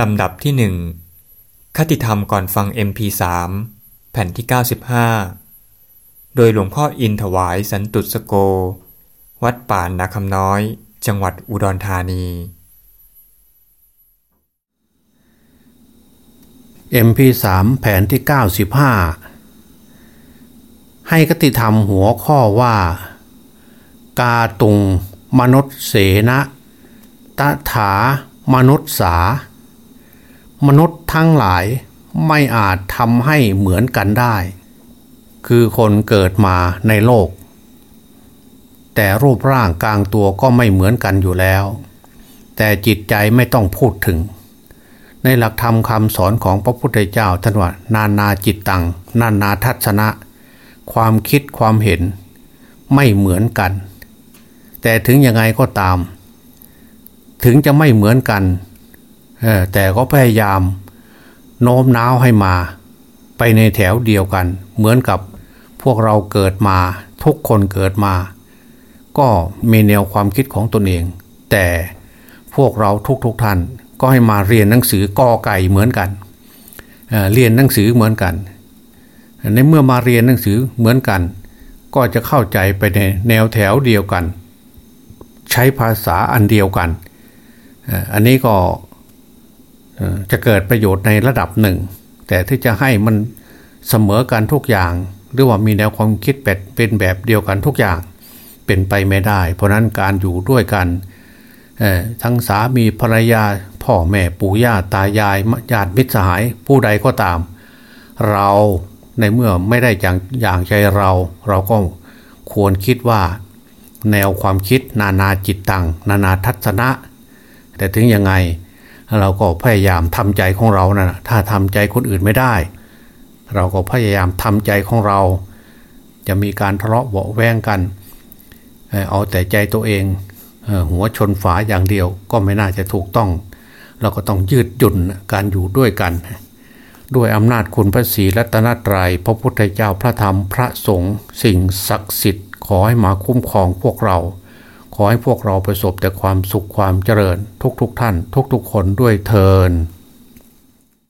ลำดับที่หนึ่งคติธรรมก่อนฟัง MP3 แผ่นที่ 95 โดยหลวงพ่ออินถวายสันตุสโก วัดป่านนาคำน้อย จังหวัดอุดรธานี MP3 แผ่นที่ 95 ให้คติธรรมหัวข้อว่า กาตุง มนุษย์เสนะตถามนุษย์สา มนุษย์ทั้งหลายไม่อาจทำให้เหมือนกันได้ คือคนเกิดมาในโลก แต่รูปร่างกลางตัวก็ไม่เหมือนกันอยู่แล้ว แต่จิตใจไม่ต้องพูดถึง ในหลักธรรมคำสอนของพระพุทธเจ้าท่านว่านานาจิตตังนานาทัศนะ ความคิดความเห็นไม่เหมือนกัน แต่ถึงยังไงก็ตาม ถึงจะไม่เหมือนกัน แต่ก็พยายามโน้มน้าวให้มา ไปในแถวเดียวกัน เหมือนกับพวกเราเกิดมา ทุกคนเกิดมา ก็มีแนวความคิดของตนเอง แต่พวกเราทุกๆทท่าน ก็ให้มาเรียนหนังสือกอไก่เหมือนกันเเรียนหนังสือเหมือนกัน ในเมื่อมาเรียนหนังสือเหมือนกัน ก็จะเข้าใจไปในแนวแถวเดียวกัน ใช้ภาษาอันเดียวกัน อันนี้ก็ จะเกิดประโยชน์ในระดับหนึ่ง แต่ที่จะให้มันเสมอกันทุกอย่าง หรือว่ามีแนวความคิดเป็นแบบเดียวกันทุกอย่างเป็นไปไม่ได้ เพราะนั้นการอยู่ด้วยกันทั้งสามีภรรยาพ่อแม่ปู่ย่าตายายญาติมิตรสหายผู้ใดก็ตาม เราในเมื่อไม่ได้อย่างอย่างใจเรา เราก็ควรคิดว่า แนวความคิดนานาจิตตังนานาทัศนะ แต่ถึงยังไง เราก็พยายามทำใจของเรานะ่ะถ้าทำใจคนอื่นไม่ได้ เราก็พยายามทำใจของเรา จะมีการทะเลาะเบาแวงกัน เอาแต่ใจตัวเองหัวชนฝาอย่างเดียวก็ไม่น่าจะถูกต้อง เราก็ต้องยืดหยุ่นการอยู่ด้วยกัน ด้วยอำนาจคุณพระศรีรัตนตรยัยพระพุทธเจ้าพระธรรมพระสงฆ์สิ่งศักดิ์สิทธิ์ขอให้มาคุ้มครองพวกเรา ขอให้พวกเราประสบแต่ความสุขความเจริญ ทุกๆทท่าน ทุกๆคนด้วยเทอ